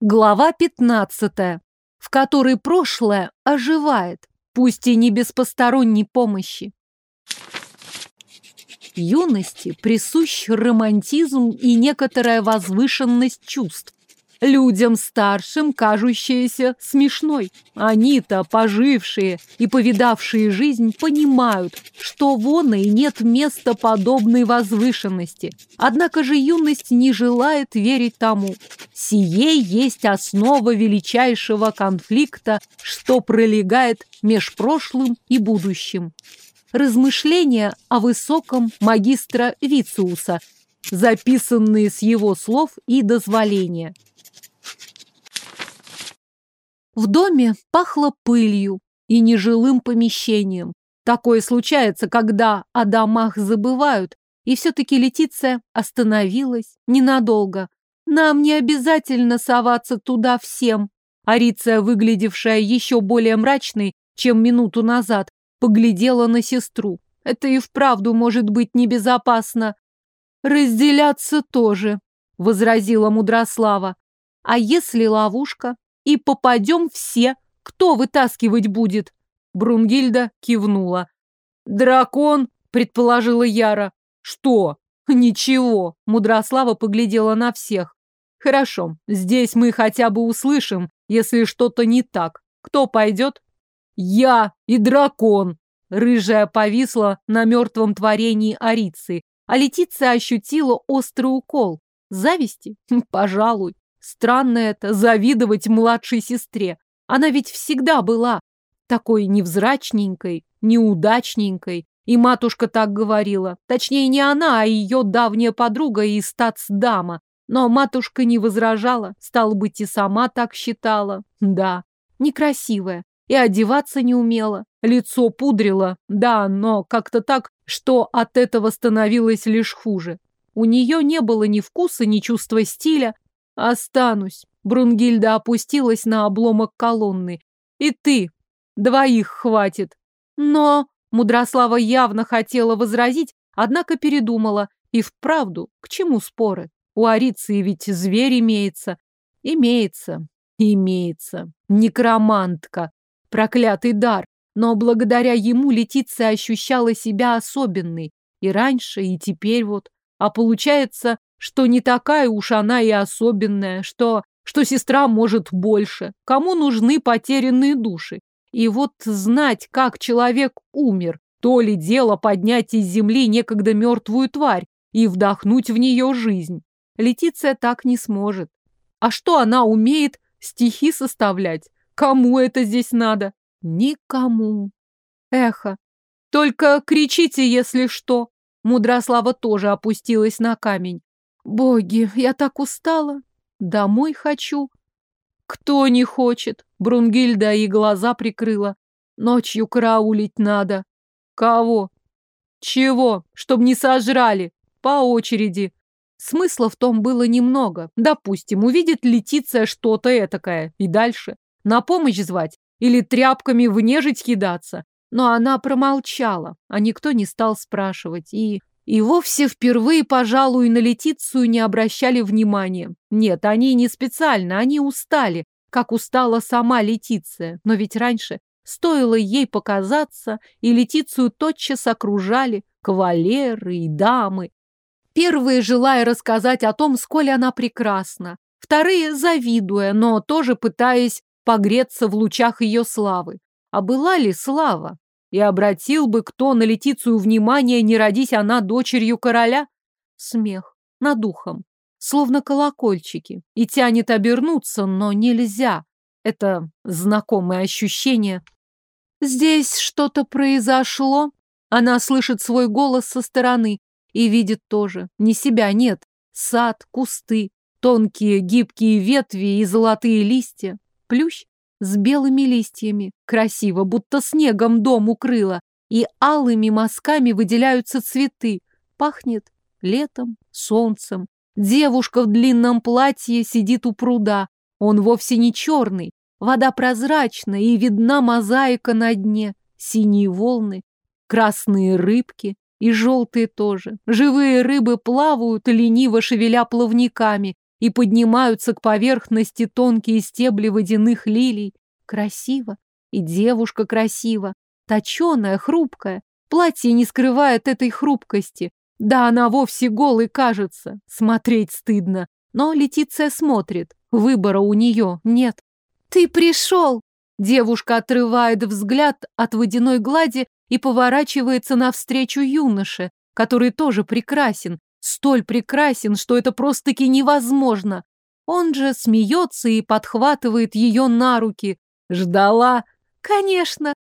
Глава 15, в которой прошлое оживает, пусть и не без посторонней помощи. Юности присущ романтизм и некоторая возвышенность чувств людям старшим кажущаяся смешной. Они-то, пожившие и повидавшие жизнь, понимают, что вон и нет места подобной возвышенности. Однако же юность не желает верить тому. Сие есть основа величайшего конфликта, что пролегает меж прошлым и будущим. Размышления о высоком магистра Вициуса, записанные с его слов и дозволения. В доме пахло пылью и нежилым помещением. Такое случается, когда о домах забывают, и все-таки Летиция остановилась ненадолго. Нам не обязательно соваться туда всем. Ариция, выглядевшая еще более мрачной, чем минуту назад, поглядела на сестру. Это и вправду может быть небезопасно. Разделяться тоже, возразила Мудрослава. А если ловушка? И попадем все. Кто вытаскивать будет?» Брунгильда кивнула. «Дракон», — предположила Яра. «Что?» «Ничего», — Мудрослава поглядела на всех. «Хорошо, здесь мы хотя бы услышим, если что-то не так. Кто пойдет?» «Я и дракон!» Рыжая повисла на мертвом творении Арицы, а Летиция ощутила острый укол. Зависти? Пожалуй. Странно это, завидовать младшей сестре. Она ведь всегда была такой невзрачненькой, неудачненькой. И матушка так говорила. Точнее, не она, а ее давняя подруга и стацдама. Но матушка не возражала, стало быть, и сама так считала. Да, некрасивая. И одеваться не умела. Лицо пудрила, да, но как-то так, что от этого становилось лишь хуже. У нее не было ни вкуса, ни чувства стиля, Останусь. Брунгильда опустилась на обломок колонны. И ты. Двоих хватит. Но... Мудрослава явно хотела возразить, однако передумала. И вправду, к чему споры? У Ариции ведь зверь имеется. Имеется. Имеется. Некромантка. Проклятый дар. Но благодаря ему Летиция ощущала себя особенной. И раньше, и теперь вот. А получается, что не такая уж она и особенная, что, что сестра может больше. Кому нужны потерянные души? И вот знать, как человек умер, то ли дело поднять из земли некогда мертвую тварь и вдохнуть в нее жизнь. Летиция так не сможет. А что она умеет стихи составлять? Кому это здесь надо? Никому. Эхо. Только кричите, если что. Мудрослава тоже опустилась на камень. Боги, я так устала. Домой хочу. Кто не хочет? Брунгильда и глаза прикрыла. Ночью караулить надо. Кого? Чего? Чтоб не сожрали. По очереди. Смысла в том было немного. Допустим, увидит Летиция что-то этакое. И дальше. На помощь звать? Или тряпками в нежить кидаться? Но она промолчала, а никто не стал спрашивать. И и вовсе впервые, пожалуй, на Летицию не обращали внимания. Нет, они не специально, они устали, как устала сама Летиция. Но ведь раньше стоило ей показаться, и Летицию тотчас окружали кавалеры и дамы. Первые, желая рассказать о том, сколь она прекрасна. Вторые, завидуя, но тоже пытаясь погреться в лучах ее славы. А была ли слава? И обратил бы кто на Летицию внимание, не родись она дочерью короля? Смех над духом, словно колокольчики, и тянет обернуться, но нельзя. Это знакомое ощущение. Здесь что-то произошло. Она слышит свой голос со стороны и видит тоже. Не себя нет. Сад, кусты, тонкие гибкие ветви и золотые листья. Плющ с белыми листьями, красиво, будто снегом дом укрыло, и алыми мазками выделяются цветы. Пахнет летом, солнцем. Девушка в длинном платье сидит у пруда. Он вовсе не черный. Вода прозрачная, и видна мозаика на дне. Синие волны, красные рыбки и желтые тоже. Живые рыбы плавают, лениво шевеля плавниками, и поднимаются к поверхности тонкие стебли водяных лилий. Красиво. И девушка красива. Точеная, хрупкая. Платье не скрывает этой хрупкости. Да, она вовсе голой кажется. Смотреть стыдно. Но Летиция смотрит. Выбора у нее нет. «Ты пришел!» Девушка отрывает взгляд от водяной глади и поворачивается навстречу юноше, который тоже прекрасен, столь прекрасен, что это просто-таки невозможно. Он же смеется и подхватывает ее на руки. Ждала? Конечно.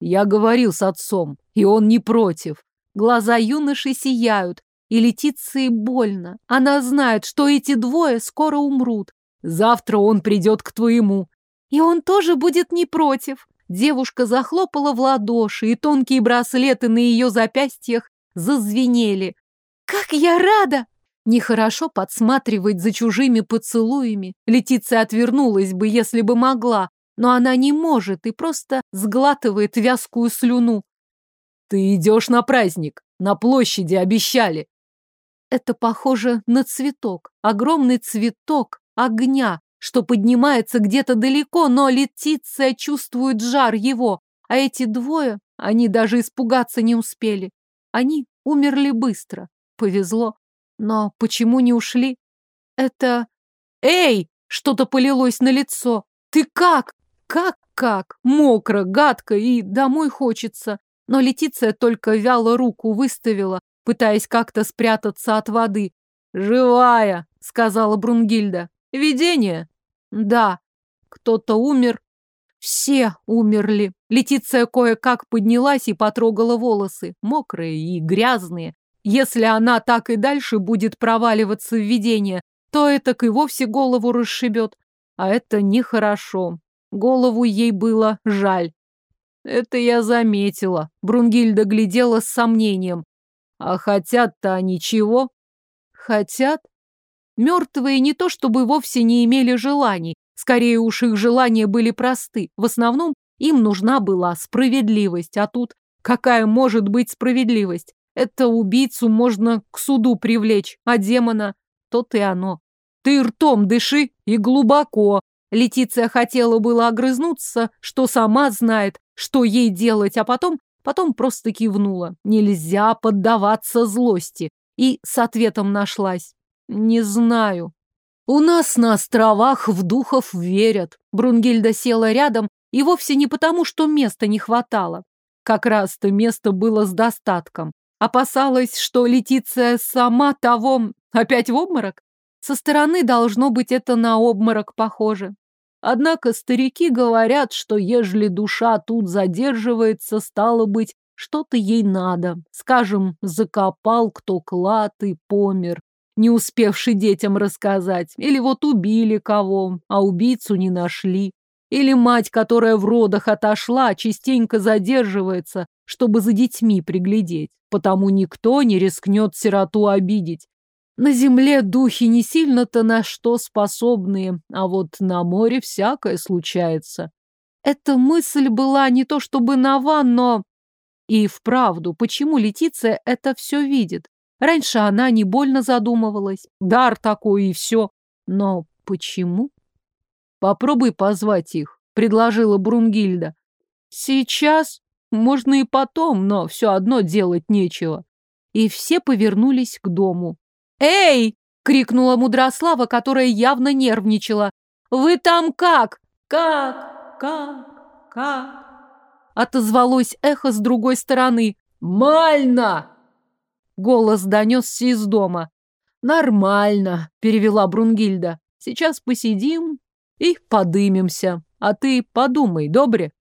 Я говорил с отцом, и он не против. Глаза юноши сияют, и Летиции больно. Она знает, что эти двое скоро умрут. Завтра он придет к твоему. И он тоже будет не против. Девушка захлопала в ладоши, и тонкие браслеты на ее запястьях зазвенели. «Как я рада!» Нехорошо подсматривать за чужими поцелуями. Летиция отвернулась бы, если бы могла, но она не может и просто сглатывает вязкую слюну. «Ты идешь на праздник. На площади обещали». Это похоже на цветок. Огромный цветок огня, что поднимается где-то далеко, но Летиция чувствует жар его, а эти двое, они даже испугаться не успели. Они умерли быстро. Повезло. Но почему не ушли? Это... Эй! Что-то полилось на лицо. Ты как? Как-как? Мокро, гадко и домой хочется. Но Летиция только вяло руку выставила, пытаясь как-то спрятаться от воды. «Живая!» — сказала Брунгильда. Видение? Да. Кто-то умер. Все умерли. Летиция кое-как поднялась и потрогала волосы, мокрые и грязные. Если она так и дальше будет проваливаться в видение, то это и вовсе голову расшибет. А это нехорошо. Голову ей было жаль. Это я заметила. Брунгильда глядела с сомнением. А хотят-то они чего? Хотят? Мертвые не то чтобы вовсе не имели желаний, скорее уж их желания были просты. В основном им нужна была справедливость, а тут какая может быть справедливость? Это убийцу можно к суду привлечь, а демона тот и оно. Ты ртом дыши и глубоко. Летиция хотела было огрызнуться, что сама знает, что ей делать, а потом, потом просто кивнула. Нельзя поддаваться злости. И с ответом нашлась. Не знаю. У нас на островах в духов верят. Брунгильда села рядом, и вовсе не потому, что места не хватало. Как раз-то место было с достатком. Опасалась, что Летиция сама того опять в обморок. Со стороны должно быть это на обморок похоже. Однако старики говорят, что ежели душа тут задерживается, стало быть, что-то ей надо. Скажем, закопал кто клад и помер не успевший детям рассказать, или вот убили кого, а убийцу не нашли, или мать, которая в родах отошла, частенько задерживается, чтобы за детьми приглядеть, потому никто не рискнет сироту обидеть. На земле духи не сильно-то на что способные, а вот на море всякое случается. Эта мысль была не то чтобы нова, но... И вправду, почему Летиция это все видит? Раньше она не больно задумывалась. Дар такой и все. Но почему? Попробуй позвать их, предложила Брунгильда. Сейчас? Можно и потом, но все одно делать нечего. И все повернулись к дому. «Эй!» — крикнула Мудрослава, которая явно нервничала. «Вы там как?» «Как? Как? Как?» Отозвалось эхо с другой стороны. «Мально!» Голос донесся из дома. «Нормально», — перевела Брунгильда. «Сейчас посидим и подымемся. А ты подумай, добре?»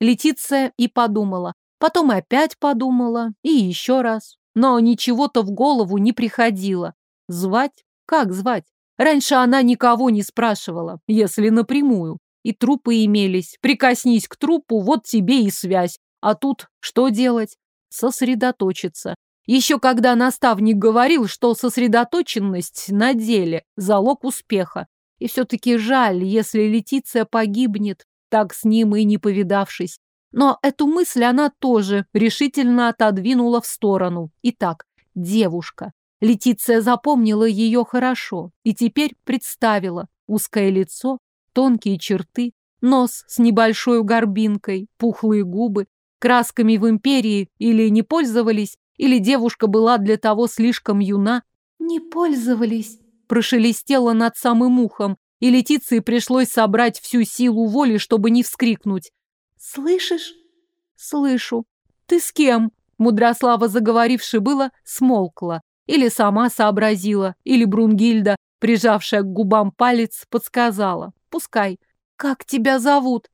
Летиция и подумала. Потом опять подумала. И еще раз. Но ничего-то в голову не приходило. Звать? Как звать? Раньше она никого не спрашивала, если напрямую. И трупы имелись. Прикоснись к трупу, вот тебе и связь. А тут что делать? Сосредоточиться. Еще когда наставник говорил, что сосредоточенность на деле – залог успеха. И все-таки жаль, если Летиция погибнет, так с ним и не повидавшись. Но эту мысль она тоже решительно отодвинула в сторону. Итак, девушка. Летиция запомнила ее хорошо и теперь представила узкое лицо, тонкие черты, нос с небольшой горбинкой, пухлые губы, красками в империи или не пользовались, или девушка была для того слишком юна. Не пользовались, прошелестело над самым ухом, и Летиции пришлось собрать всю силу воли, чтобы не вскрикнуть. «Слышишь?» «Слышу. Ты с кем?» Мудрослава, заговоривши было, смолкла. Или сама сообразила, или Брунгильда, прижавшая к губам палец, подсказала. «Пускай. Как тебя зовут?»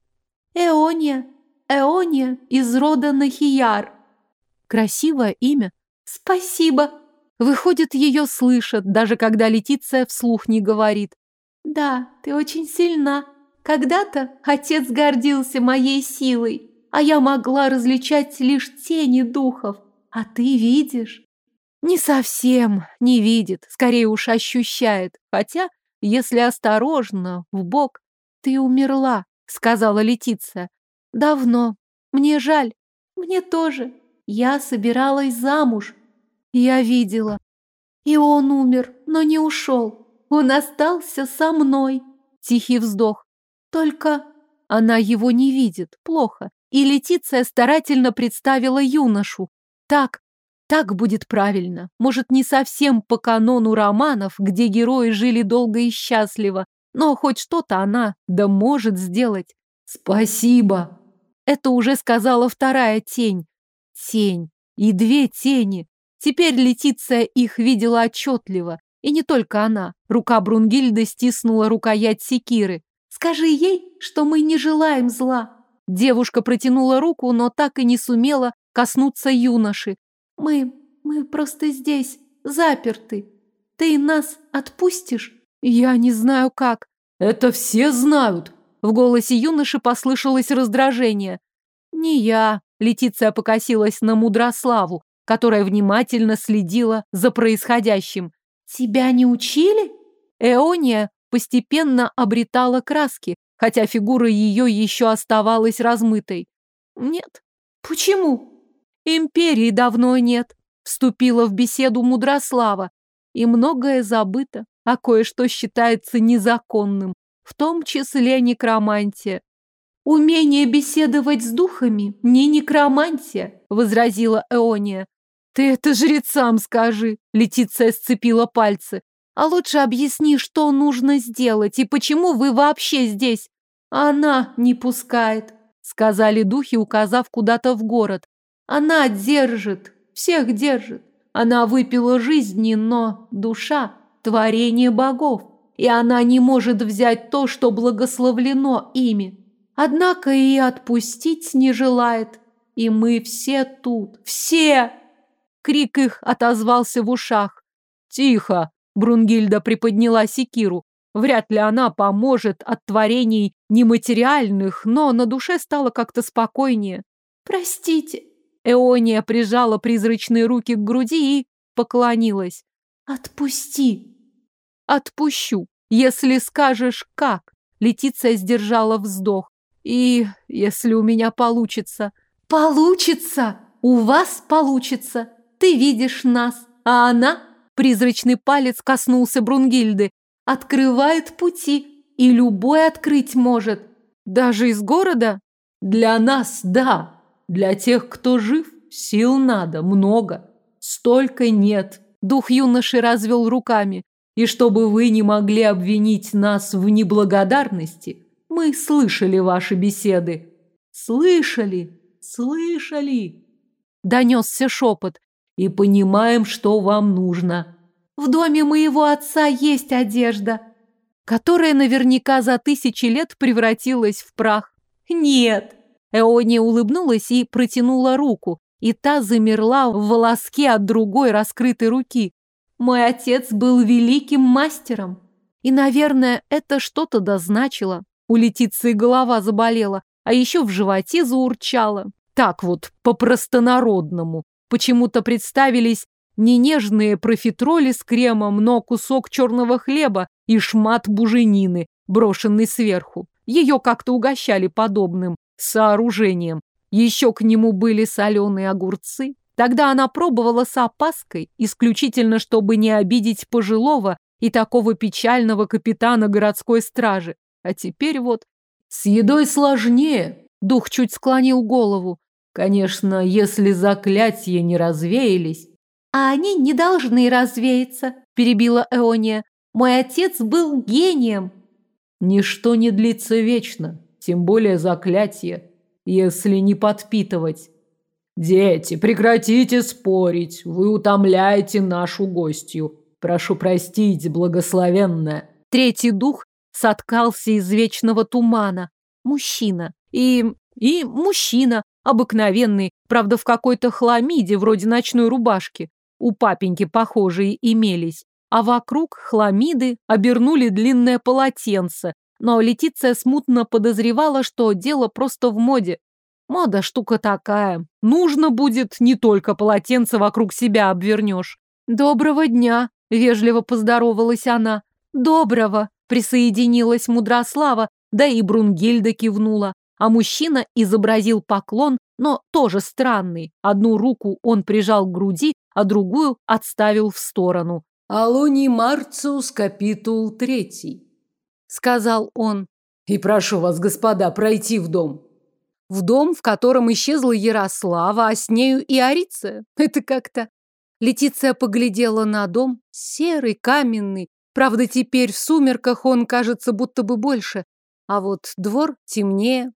«Эония. Эония из рода Нахияр». Красивое имя. «Спасибо». Выходит, ее слышат, даже когда Летиция вслух не говорит. «Да, ты очень сильна. Когда-то отец гордился моей силой, а я могла различать лишь тени духов. А ты видишь?» «Не совсем не видит, скорее уж ощущает. Хотя, если осторожно, в бок, ты умерла», — сказала Летиция. «Давно. Мне жаль. Мне тоже. Я собиралась замуж. Я видела. И он умер, но не ушел. Он остался со мной. Тихий вздох. Только она его не видит. Плохо. И Летиция старательно представила юношу. Так, так будет правильно. Может, не совсем по канону романов, где герои жили долго и счастливо, но хоть что-то она да может сделать. Спасибо. Это уже сказала вторая тень. Тень. И две тени. Теперь Летиция их видела отчетливо. И не только она. Рука Брунгильды стиснула рукоять секиры. «Скажи ей, что мы не желаем зла». Девушка протянула руку, но так и не сумела коснуться юноши. «Мы... мы просто здесь, заперты. Ты нас отпустишь?» «Я не знаю как». «Это все знают». В голосе юноши послышалось раздражение. «Не я», — Летиция покосилась на Мудрославу, которая внимательно следила за происходящим. Тебя не учили? Эония постепенно обретала краски, хотя фигура ее еще оставалась размытой. Нет. Почему? Империи давно нет. Вступила в беседу Мудрослава. И многое забыто, а кое-что считается незаконным, в том числе некромантия. «Умение беседовать с духами не некромантия», — возразила Эония. «Ты это жрецам скажи!» — Летиция сцепила пальцы. «А лучше объясни, что нужно сделать и почему вы вообще здесь?» «Она не пускает», — сказали духи, указав куда-то в город. «Она держит, всех держит. Она выпила жизни, но душа — творение богов, и она не может взять то, что благословлено ими. Однако и отпустить не желает. И мы все тут, все!» Крик их отозвался в ушах. «Тихо!» — Брунгильда приподняла секиру. Вряд ли она поможет от творений нематериальных, но на душе стало как-то спокойнее. «Простите!» Эония прижала призрачные руки к груди и поклонилась. «Отпусти!» «Отпущу, если скажешь, как!» Летиция сдержала вздох. «И если у меня получится...» «Получится! У вас получится! Ты видишь нас, а она, призрачный палец коснулся Брунгильды, открывает пути, и любой открыть может. Даже из города? Для нас, да. Для тех, кто жив, сил надо много. Столько нет. Дух юноши развел руками. И чтобы вы не могли обвинить нас в неблагодарности, мы слышали ваши беседы. Слышали, слышали. Донесся шепот и понимаем, что вам нужно. В доме моего отца есть одежда, которая наверняка за тысячи лет превратилась в прах. Нет. Эония улыбнулась и протянула руку, и та замерла в волоске от другой раскрытой руки. Мой отец был великим мастером. И, наверное, это что-то дозначило. У Летиции голова заболела, а еще в животе заурчало. Так вот, по-простонародному. Почему-то представились не нежные профитроли с кремом, но кусок черного хлеба и шмат буженины, брошенный сверху. Ее как-то угощали подобным сооружением. Еще к нему были соленые огурцы, Тогда она пробовала с опаской, исключительно чтобы не обидеть пожилого и такого печального капитана городской стражи. А теперь вот... С едой сложнее. Дух чуть склонил голову. Конечно, если заклятия не развеялись. А они не должны развеяться, перебила Эония. Мой отец был гением. Ничто не длится вечно, тем более заклятие, если не подпитывать. Дети, прекратите спорить, вы утомляете нашу гостью. Прошу простить, благословенная. Третий дух соткался из вечного тумана. Мужчина. И... и мужчина. Обыкновенный, правда, в какой-то хламиде, вроде ночной рубашки. У папеньки похожие имелись. А вокруг хламиды обернули длинное полотенце. Но Летиция смутно подозревала, что дело просто в моде. Мода штука такая. Нужно будет, не только полотенце вокруг себя обвернешь. Доброго дня, Вежливо поздоровалась она. Доброго, присоединилась Мудрослава, да и Брунгильда кивнула. А мужчина изобразил поклон, но тоже странный. Одну руку он прижал к груди, а другую отставил в сторону. «Алоний Марциус, капитул третий», — сказал он. «И прошу вас, господа, пройти в дом». В дом, в котором исчезла Ярослава, а с нею и Арица. Это как-то Летиция поглядела на дом, серый, каменный. Правда, теперь в сумерках он кажется будто бы больше. А вот двор темнее.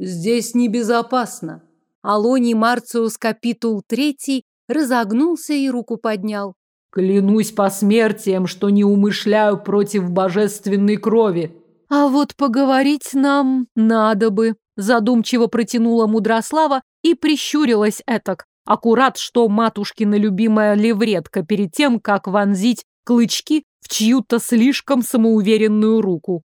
Здесь небезопасно. Алоний Марциус Капитул Третий разогнулся и руку поднял. Клянусь по смертиям, что не умышляю против божественной крови. А вот поговорить нам надо бы. Задумчиво протянула Мудрослава и прищурилась этак. Аккурат, что матушкина любимая левретка перед тем, как вонзить клычки в чью-то слишком самоуверенную руку.